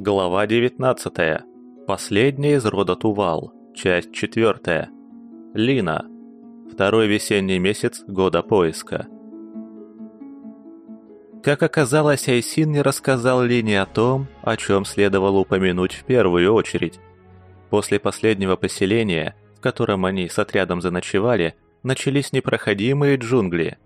Глава 19. Последняя из рода Тувал. Часть 4. Лина. Второй весенний месяц года поиска. Как оказалось, Айсин не рассказал Лине о том, о чем следовало упомянуть в первую очередь. После последнего поселения, в котором они с отрядом заночевали, начались непроходимые джунгли.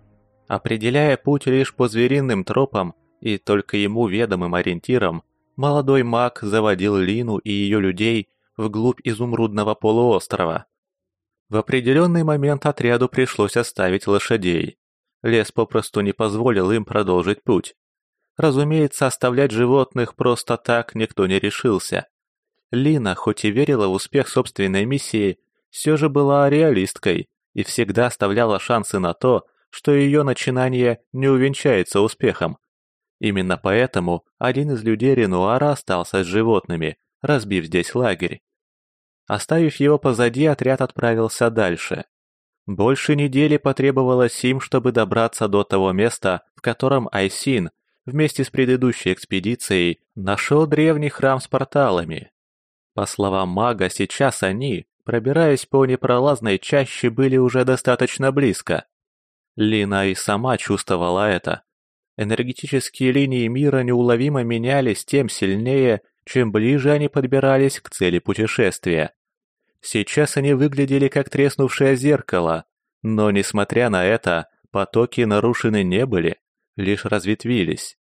Определяя путь лишь по звериным тропам и только ему ведомым ориентирам, молодой маг заводил Лину и ее людей вглубь изумрудного полуострова. В определенный момент отряду пришлось оставить лошадей. Лес попросту не позволил им продолжить путь. Разумеется, оставлять животных просто так никто не решился. Лина, хоть и верила в успех собственной миссии, все же была реалисткой и всегда оставляла шансы на то, что ее начинание не увенчается успехом. Именно поэтому один из людей Ренуара остался с животными, разбив здесь лагерь. Оставив его позади, отряд отправился дальше. Больше недели потребовалось им, чтобы добраться до того места, в котором Айсин, вместе с предыдущей экспедицией, нашел древний храм с порталами. По словам мага, сейчас они, пробираясь по непролазной чаще, были уже достаточно близко. Лина и сама чувствовала это. Энергетические линии мира неуловимо менялись тем сильнее, чем ближе они подбирались к цели путешествия. Сейчас они выглядели как треснувшее зеркало, но, несмотря на это, потоки нарушены не были, лишь разветвились.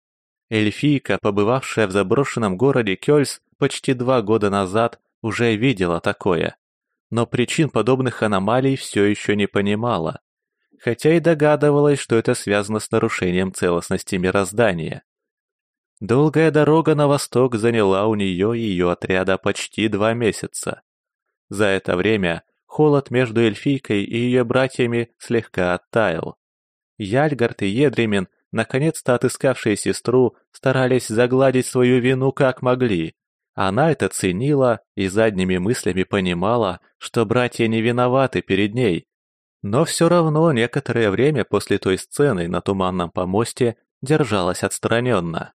Эльфийка, побывавшая в заброшенном городе Кёльс почти два года назад, уже видела такое. Но причин подобных аномалий все еще не понимала хотя и догадывалась, что это связано с нарушением целостности мироздания. Долгая дорога на восток заняла у нее и ее отряда почти два месяца. За это время холод между эльфийкой и ее братьями слегка оттаял. Яльгард и Едремин, наконец-то отыскавшие сестру, старались загладить свою вину как могли. Она это ценила и задними мыслями понимала, что братья не виноваты перед ней, но все равно некоторое время после той сцены на туманном помосте держалась отстраненно.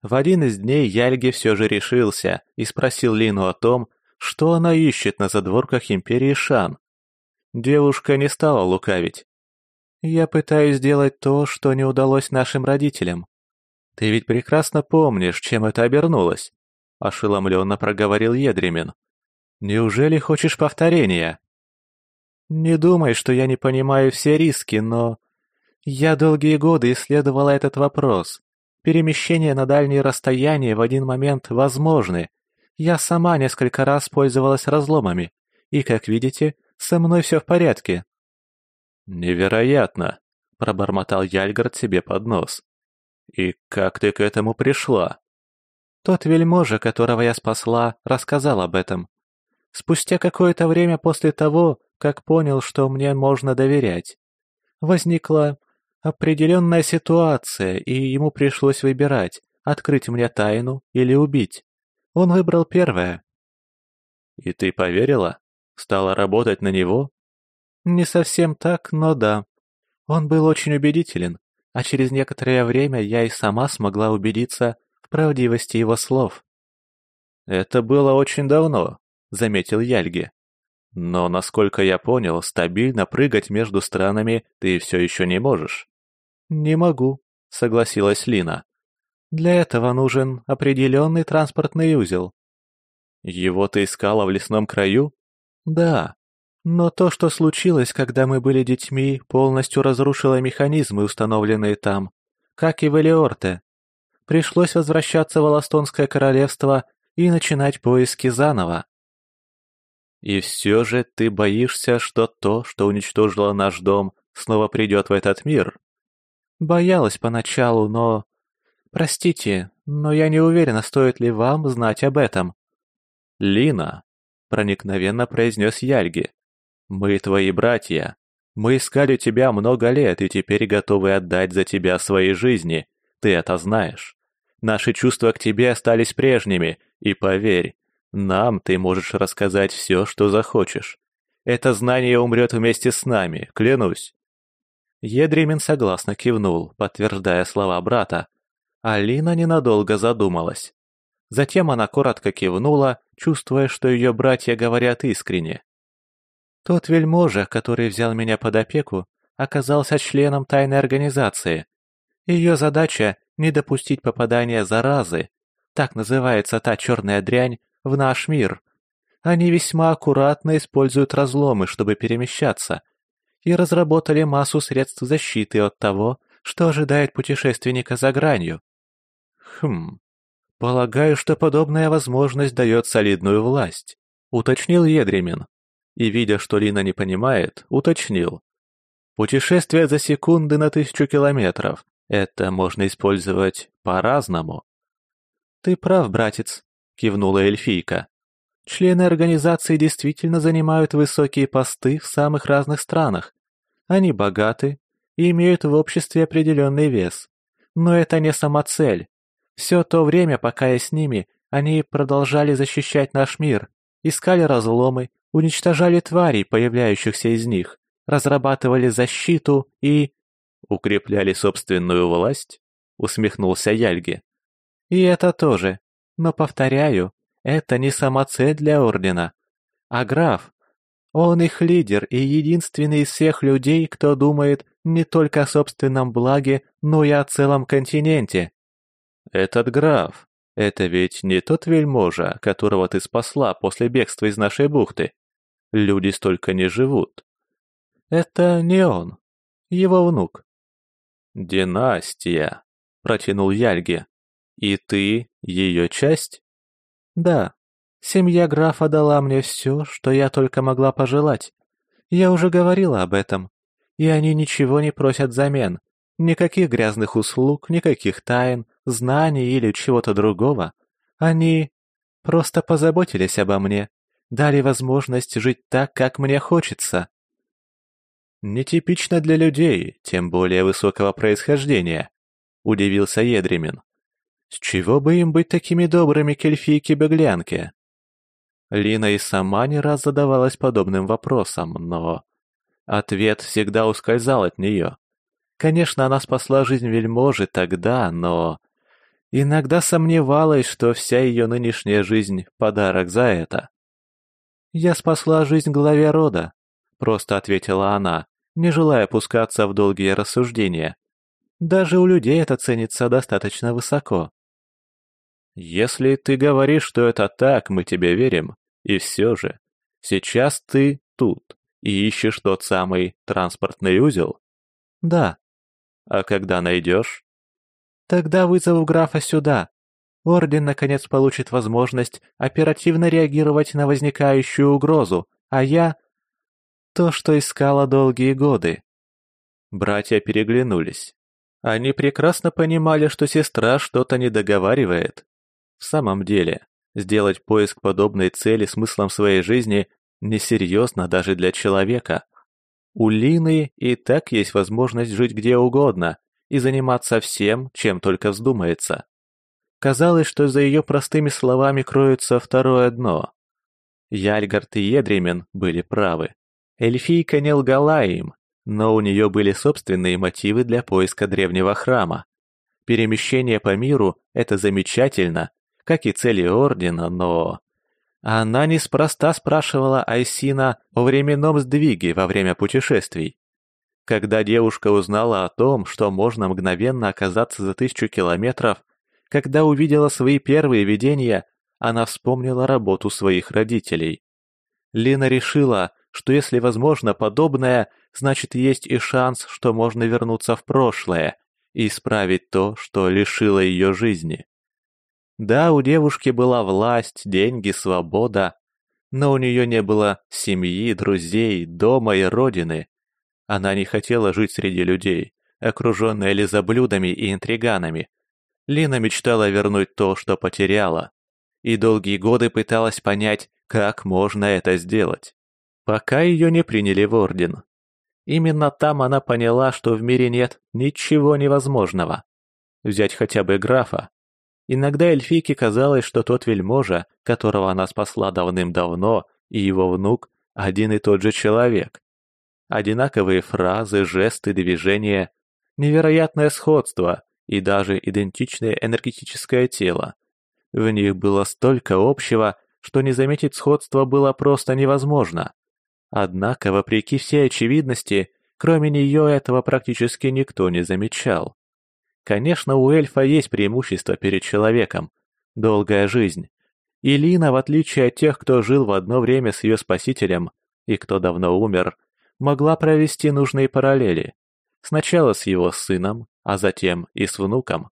В один из дней Яльги все же решился и спросил Лину о том, что она ищет на задворках Империи Шан. Девушка не стала лукавить. «Я пытаюсь сделать то, что не удалось нашим родителям. Ты ведь прекрасно помнишь, чем это обернулось», — ошеломленно проговорил Едремин. «Неужели хочешь повторения?» Не думай, что я не понимаю все риски, но... Я долгие годы исследовала этот вопрос. Перемещения на дальние расстояния в один момент возможны. Я сама несколько раз пользовалась разломами. И, как видите, со мной все в порядке. «Невероятно!» — пробормотал Яльгард себе под нос. «И как ты к этому пришла?» Тот вельможа, которого я спасла, рассказал об этом. Спустя какое-то время после того, как понял, что мне можно доверять. Возникла определенная ситуация, и ему пришлось выбирать, открыть мне тайну или убить. Он выбрал первое. «И ты поверила? Стала работать на него?» «Не совсем так, но да. Он был очень убедителен, а через некоторое время я и сама смогла убедиться в правдивости его слов». «Это было очень давно», — заметил Яльги. Но, насколько я понял, стабильно прыгать между странами ты все еще не можешь. Не могу, согласилась Лина. Для этого нужен определенный транспортный узел. Его ты искала в лесном краю? Да. Но то, что случилось, когда мы были детьми, полностью разрушило механизмы, установленные там, как и в Элиорте. Пришлось возвращаться в Аластонское королевство и начинать поиски заново. И все же ты боишься, что то, что уничтожило наш дом, снова придет в этот мир? Боялась поначалу, но... Простите, но я не уверена, стоит ли вам знать об этом. Лина, проникновенно произнес Яльги, мы твои братья. Мы искали тебя много лет и теперь готовы отдать за тебя свои жизни. Ты это знаешь. Наши чувства к тебе остались прежними, и поверь, нам ты можешь рассказать все, что захочешь. Это знание умрет вместе с нами, клянусь». Едремин согласно кивнул, подтверждая слова брата. Алина ненадолго задумалась. Затем она коротко кивнула, чувствуя, что ее братья говорят искренне. Тот вельможа, который взял меня под опеку, оказался членом тайной организации. Ее задача — не допустить попадания заразы, так называется та черная дрянь, в наш мир. Они весьма аккуратно используют разломы, чтобы перемещаться, и разработали массу средств защиты от того, что ожидает путешественника за гранью. Хм, полагаю, что подобная возможность дает солидную власть, уточнил Едремин. И, видя, что Лина не понимает, уточнил. Путешествие за секунды на тысячу километров. Это можно использовать по-разному. «Ты прав, братец», — кивнула эльфийка. «Члены организации действительно занимают высокие посты в самых разных странах. Они богаты и имеют в обществе определенный вес. Но это не самоцель. Все то время, пока я с ними, они продолжали защищать наш мир, искали разломы, уничтожали тварей, появляющихся из них, разрабатывали защиту и... «Укрепляли собственную власть?» — усмехнулся Яльги. «И это тоже. Но, повторяю, это не самоцель для Ордена. А граф, он их лидер и единственный из всех людей, кто думает не только о собственном благе, но и о целом континенте. Этот граф, это ведь не тот вельможа, которого ты спасла после бегства из нашей бухты. Люди столько не живут. Это не он. Его внук. «Династия», — протянул Яльги. «И ты ее часть?» «Да. Семья графа дала мне все, что я только могла пожелать. Я уже говорила об этом. И они ничего не просят взамен. Никаких грязных услуг, никаких тайн, знаний или чего-то другого. Они просто позаботились обо мне, дали возможность жить так, как мне хочется. «Нетипично для людей, тем более высокого происхождения», — удивился Едремин. «С чего бы им быть такими добрыми к эльфийке-беглянке?» Лина и сама не раз задавалась подобным вопросом, но... Ответ всегда ускользал от нее. Конечно, она спасла жизнь вельможи тогда, но... Иногда сомневалась, что вся ее нынешняя жизнь — подарок за это. «Я спасла жизнь главе рода», — просто ответила она, не желая опускаться в долгие рассуждения. Даже у людей это ценится достаточно высоко. Если ты говоришь, что это так, мы тебе верим. И все же, сейчас ты тут и ищешь тот самый транспортный узел? Да. А когда найдешь? Тогда вызову графа сюда. Орден, наконец, получит возможность оперативно реагировать на возникающую угрозу, а я то, что искала долгие годы. Братья переглянулись. Они прекрасно понимали, что сестра что-то не договаривает. В самом деле, сделать поиск подобной цели смыслом своей жизни несерьезно даже для человека. У Лины и так есть возможность жить где угодно и заниматься всем, чем только вздумается. Казалось, что за ее простыми словами кроется второе дно. Яльгард и Едремен были правы. Эльфийка не лгала им, но у нее были собственные мотивы для поиска древнего храма. Перемещение по миру – это замечательно, как и цели Ордена, но... Она неспроста спрашивала Айсина о временном сдвиге во время путешествий. Когда девушка узнала о том, что можно мгновенно оказаться за тысячу километров, когда увидела свои первые видения, она вспомнила работу своих родителей. Лина решила, что если возможно подобное, значит есть и шанс, что можно вернуться в прошлое и исправить то, что лишило ее жизни. Да, у девушки была власть, деньги, свобода, но у нее не было семьи, друзей, дома и родины. Она не хотела жить среди людей, окруженная лизоблюдами и интриганами. Лина мечтала вернуть то, что потеряла, и долгие годы пыталась понять, как можно это сделать пока ее не приняли в Орден. Именно там она поняла, что в мире нет ничего невозможного. Взять хотя бы графа. Иногда эльфийке казалось, что тот вельможа, которого она спасла давным-давно, и его внук – один и тот же человек. Одинаковые фразы, жесты, движения, невероятное сходство и даже идентичное энергетическое тело. В них было столько общего, что не заметить сходства было просто невозможно. Однако, вопреки всей очевидности, кроме нее этого практически никто не замечал. Конечно, у эльфа есть преимущество перед человеком – долгая жизнь. И Лина, в отличие от тех, кто жил в одно время с ее спасителем и кто давно умер, могла провести нужные параллели. Сначала с его сыном, а затем и с внуком.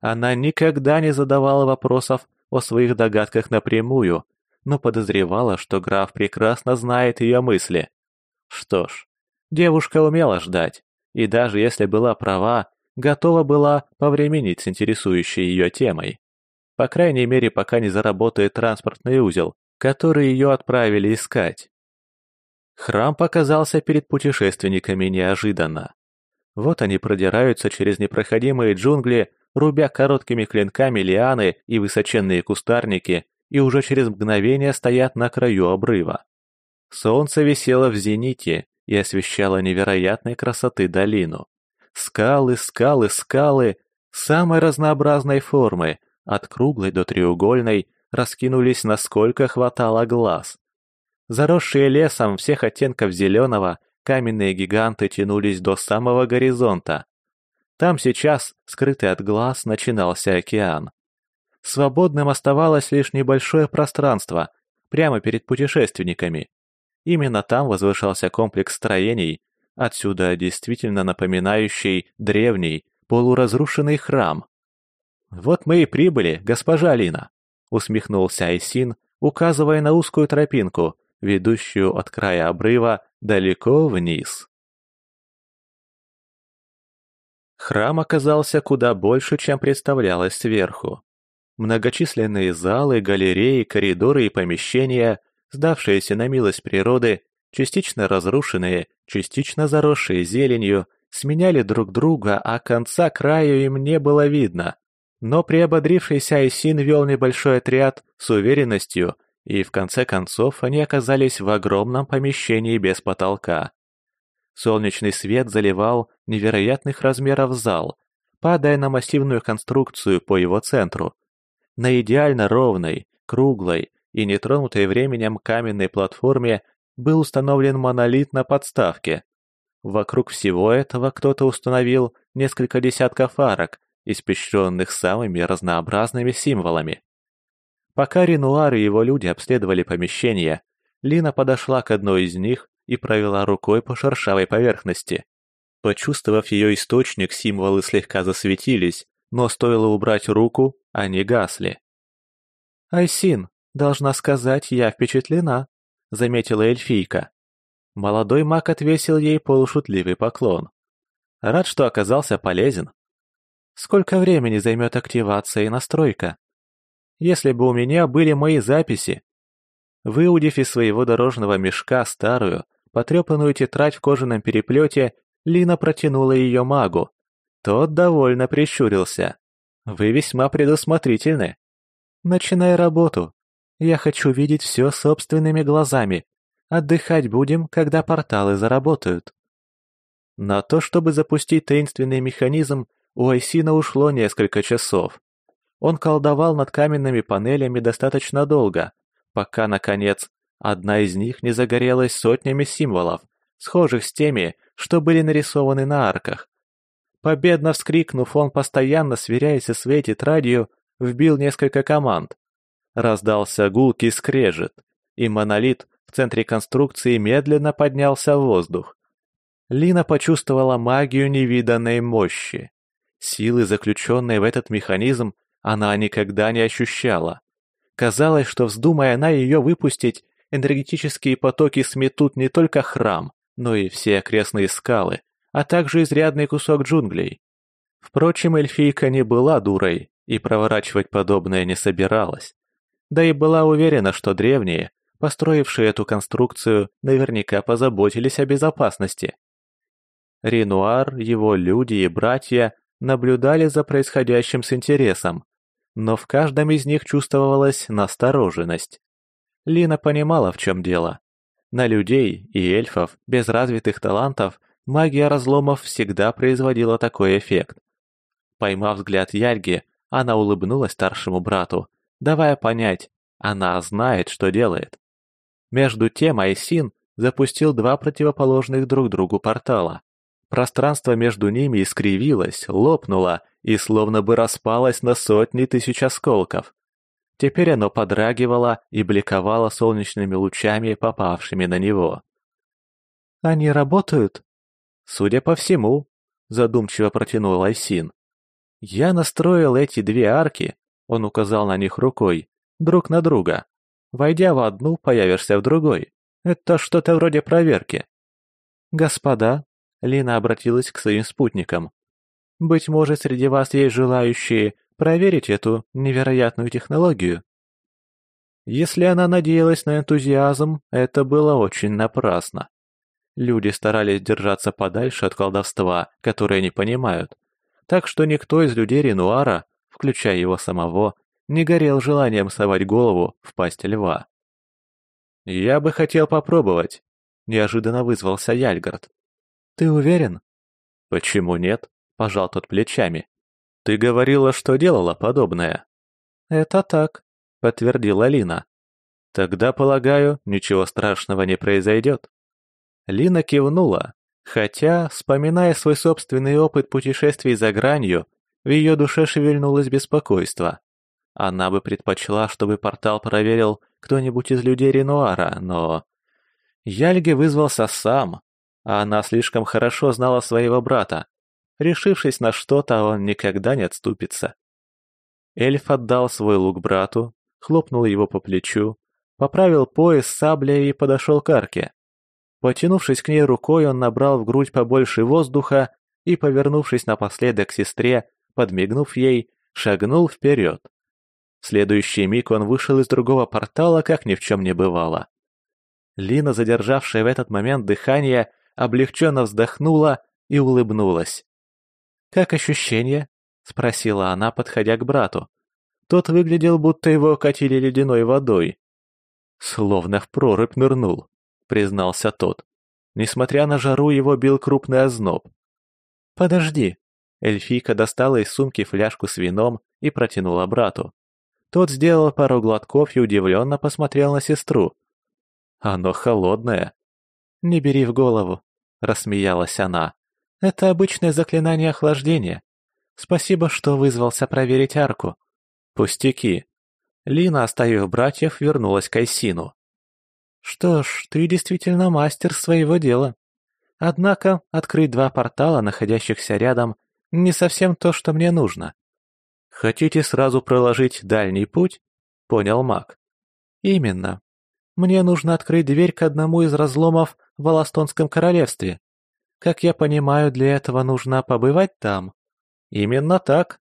Она никогда не задавала вопросов о своих догадках напрямую, но подозревала, что граф прекрасно знает ее мысли. Что ж, девушка умела ждать, и даже если была права, готова была повременить с интересующей ее темой. По крайней мере, пока не заработает транспортный узел, который ее отправили искать. Храм показался перед путешественниками неожиданно. Вот они продираются через непроходимые джунгли, рубя короткими клинками лианы и высоченные кустарники, и уже через мгновение стоят на краю обрыва. Солнце висело в зените и освещало невероятной красоты долину. Скалы, скалы, скалы самой разнообразной формы, от круглой до треугольной, раскинулись насколько хватало глаз. Заросшие лесом всех оттенков зеленого, каменные гиганты тянулись до самого горизонта. Там сейчас, скрытый от глаз, начинался океан. Свободным оставалось лишь небольшое пространство, прямо перед путешественниками. Именно там возвышался комплекс строений, отсюда действительно напоминающий древний, полуразрушенный храм. «Вот мы и прибыли, госпожа Алина», — усмехнулся Айсин, указывая на узкую тропинку, ведущую от края обрыва далеко вниз. Храм оказался куда больше, чем представлялось сверху. Многочисленные залы, галереи, коридоры и помещения, сдавшиеся на милость природы, частично разрушенные, частично заросшие зеленью, сменяли друг друга, а конца краю им не было видно. Но приободрившийся Айсин вел небольшой отряд с уверенностью, и в конце концов они оказались в огромном помещении без потолка. Солнечный свет заливал невероятных размеров зал, падая на массивную конструкцию по его центру. На идеально ровной, круглой и нетронутой временем каменной платформе был установлен монолит на подставке. Вокруг всего этого кто-то установил несколько десятков арок, испещренных самыми разнообразными символами. Пока Ренуар и его люди обследовали помещение, Лина подошла к одной из них и провела рукой по шершавой поверхности. Почувствовав ее источник, символы слегка засветились, но стоило убрать руку, они гасли. «Айсин, должна сказать, я впечатлена», — заметила эльфийка. Молодой маг отвесил ей полушутливый поклон. Рад, что оказался полезен. Сколько времени займет активация и настройка? если бы у меня были мои записи. Выудив из своего дорожного мешка старую, потрепанную тетрадь в кожаном переплете, Лина протянула ее магу. Тот довольно прищурился. «Вы весьма предусмотрительны. Начинай работу. Я хочу видеть все собственными глазами. Отдыхать будем, когда порталы заработают». На то, чтобы запустить таинственный механизм, у Айсина ушло несколько часов. Он колдовал над каменными панелями достаточно долго, пока, наконец, одна из них не загорелась сотнями символов, схожих с теми, что были нарисованы на арках. Победно вскрикнув, он, постоянно сверяясь со своей тетрадью, вбил несколько команд. Раздался гулкий скрежет, и монолит в центре конструкции медленно поднялся в воздух. Лина почувствовала магию невиданной мощи. Силы, заключенные в этот механизм, она никогда не ощущала. Казалось, что вздумая она ее выпустить, энергетические потоки сметут не только храм, но и все окрестные скалы, а также изрядный кусок джунглей. Впрочем, эльфийка не была дурой и проворачивать подобное не собиралась. Да и была уверена, что древние, построившие эту конструкцию, наверняка позаботились о безопасности. Ренуар, его люди и братья наблюдали за происходящим с интересом, но в каждом из них чувствовалась настороженность. Лина понимала, в чем дело. На людей и эльфов без развитых талантов магия разломов всегда производила такой эффект. Поймав взгляд Яльги, она улыбнулась старшему брату давая понять, она знает, что делает. Между тем Айсин запустил два противоположных друг другу портала. Пространство между ними искривилось, лопнуло и словно бы распалось на сотни тысяч осколков. Теперь оно подрагивало и бликовало солнечными лучами, попавшими на него. «Они работают?» «Судя по всему», — задумчиво протянул Айсин. «Я настроил эти две арки», — он указал на них рукой, — «друг на друга. Войдя в одну, появишься в другой. Это что-то вроде проверки». «Господа», — Лина обратилась к своим спутникам, — «быть может, среди вас есть желающие проверить эту невероятную технологию?» Если она надеялась на энтузиазм, это было очень напрасно. Люди старались держаться подальше от колдовства, которое не понимают. Так что никто из людей Ренуара, включая его самого, не горел желанием совать голову в пасть льва. «Я бы хотел попробовать», — неожиданно вызвался Яльгард. «Ты уверен?» «Почему нет?» — пожал тот плечами. «Ты говорила, что делала подобное». «Это так», — подтвердила Лина. «Тогда, полагаю, ничего страшного не произойдет». Лина кивнула, хотя, вспоминая свой собственный опыт путешествий за гранью, в ее душе шевельнулось беспокойство. Она бы предпочла, чтобы портал проверил кто-нибудь из людей Ренуара, но... Яльге вызвался сам, а она слишком хорошо знала своего брата. Решившись на что-то, он никогда не отступится. Эльф отдал свой лук брату, хлопнул его по плечу, поправил пояс саблей и подошел к арке. Потянувшись к ней рукой, он набрал в грудь побольше воздуха и, повернувшись напоследок к сестре, подмигнув ей, шагнул вперед. В следующий миг он вышел из другого портала, как ни в чем не бывало. Лина, задержавшая в этот момент дыхание, облегченно вздохнула и улыбнулась. «Как ощущение?» — спросила она, подходя к брату. Тот выглядел, будто его катили ледяной водой. Словно в прорубь нырнул. — признался тот. Несмотря на жару, его бил крупный озноб. «Подожди». Эльфийка достала из сумки фляжку с вином и протянула брату. Тот сделал пару глотков и удивленно посмотрел на сестру. «Оно холодное». «Не бери в голову», — рассмеялась она. «Это обычное заклинание охлаждения. Спасибо, что вызвался проверить арку». «Пустяки». Лина, оставив братьев, вернулась к Айсину. Что ж, ты действительно мастер своего дела. Однако открыть два портала, находящихся рядом, не совсем то, что мне нужно. Хотите сразу проложить дальний путь? Понял маг. Именно. Мне нужно открыть дверь к одному из разломов в Аластонском королевстве. Как я понимаю, для этого нужно побывать там. Именно так.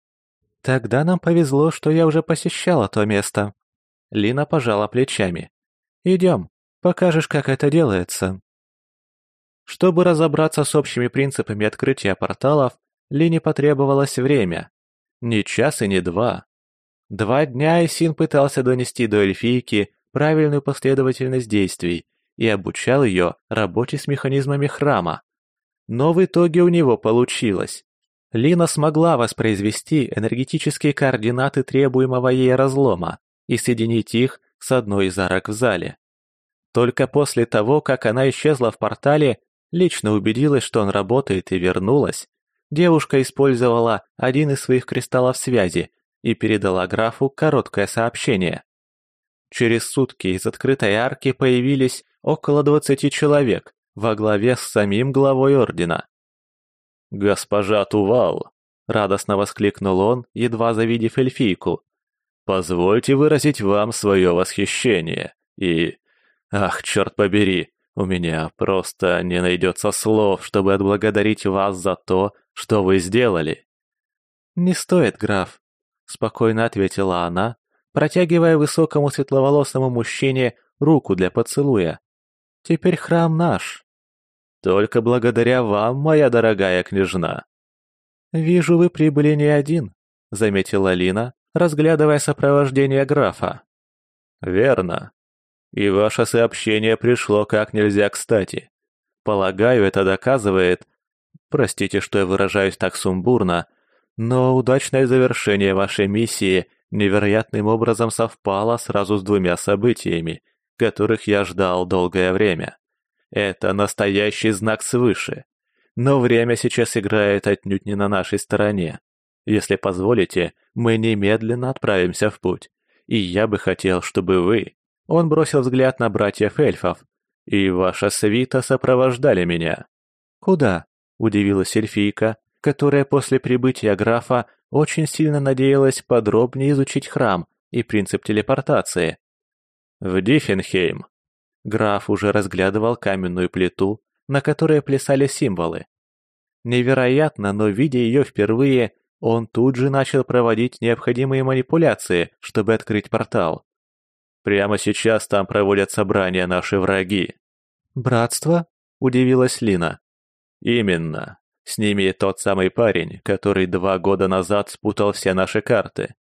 Тогда нам повезло, что я уже посещала то место. Лина пожала плечами. Идем. Покажешь, как это делается». Чтобы разобраться с общими принципами открытия порталов, Лине потребовалось время. Не час и не два. Два дня Айсин пытался донести до эльфийки правильную последовательность действий и обучал ее работе с механизмами храма. Но в итоге у него получилось. Лина смогла воспроизвести энергетические координаты требуемого ей разлома и соединить их с одной из арок в зале. Только после того, как она исчезла в портале, лично убедилась, что он работает и вернулась, девушка использовала один из своих кристаллов связи и передала графу короткое сообщение. Через сутки из открытой арки появились около двадцати человек во главе с самим главой ордена. «Госпожа Тувал!» — радостно воскликнул он, едва завидев эльфийку. «Позвольте выразить вам свое восхищение и Ах, черт побери, у меня просто не найдется слов, чтобы отблагодарить вас за то, что вы сделали. Не стоит, граф, спокойно ответила она, протягивая высокому светловолосому мужчине руку для поцелуя. Теперь храм наш. Только благодаря вам, моя дорогая княжна. Вижу, вы прибыли не один, заметила Лина, разглядывая сопровождение графа. Верно, и ваше сообщение пришло как нельзя кстати. Полагаю, это доказывает... Простите, что я выражаюсь так сумбурно, но удачное завершение вашей миссии невероятным образом совпало сразу с двумя событиями, которых я ждал долгое время. Это настоящий знак свыше. Но время сейчас играет отнюдь не на нашей стороне. Если позволите, мы немедленно отправимся в путь. И я бы хотел, чтобы вы...» Он бросил взгляд на братьев эльфов. «И ваша свита сопровождали меня». «Куда?» – удивилась эльфийка, которая после прибытия графа очень сильно надеялась подробнее изучить храм и принцип телепортации. «В Диффенхейм». Граф уже разглядывал каменную плиту, на которой плясали символы. Невероятно, но видя ее впервые, он тут же начал проводить необходимые манипуляции, чтобы открыть портал. Прямо сейчас там проводят собрания наши враги. «Братство?» – удивилась Лина. «Именно. С ними тот самый парень, который два года назад спутал все наши карты.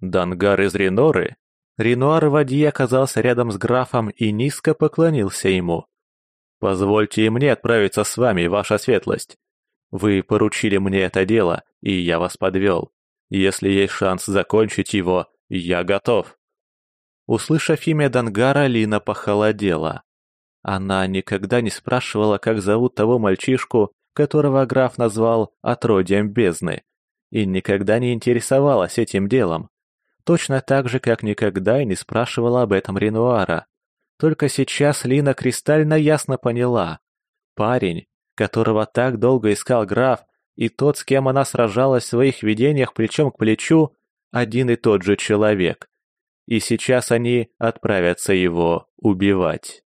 Дангар из Реноры?» Ренуар Вадье оказался рядом с графом и низко поклонился ему. «Позвольте и мне отправиться с вами, ваша светлость. Вы поручили мне это дело, и я вас подвел. Если есть шанс закончить его, я готов». Услышав имя Дангара, Лина похолодела. Она никогда не спрашивала, как зовут того мальчишку, которого граф назвал «отродьем бездны», и никогда не интересовалась этим делом. Точно так же, как никогда и не спрашивала об этом Ренуара. Только сейчас Лина кристально ясно поняла. Парень, которого так долго искал граф, и тот, с кем она сражалась в своих видениях плечом к плечу, один и тот же человек. И сейчас они отправятся его убивать.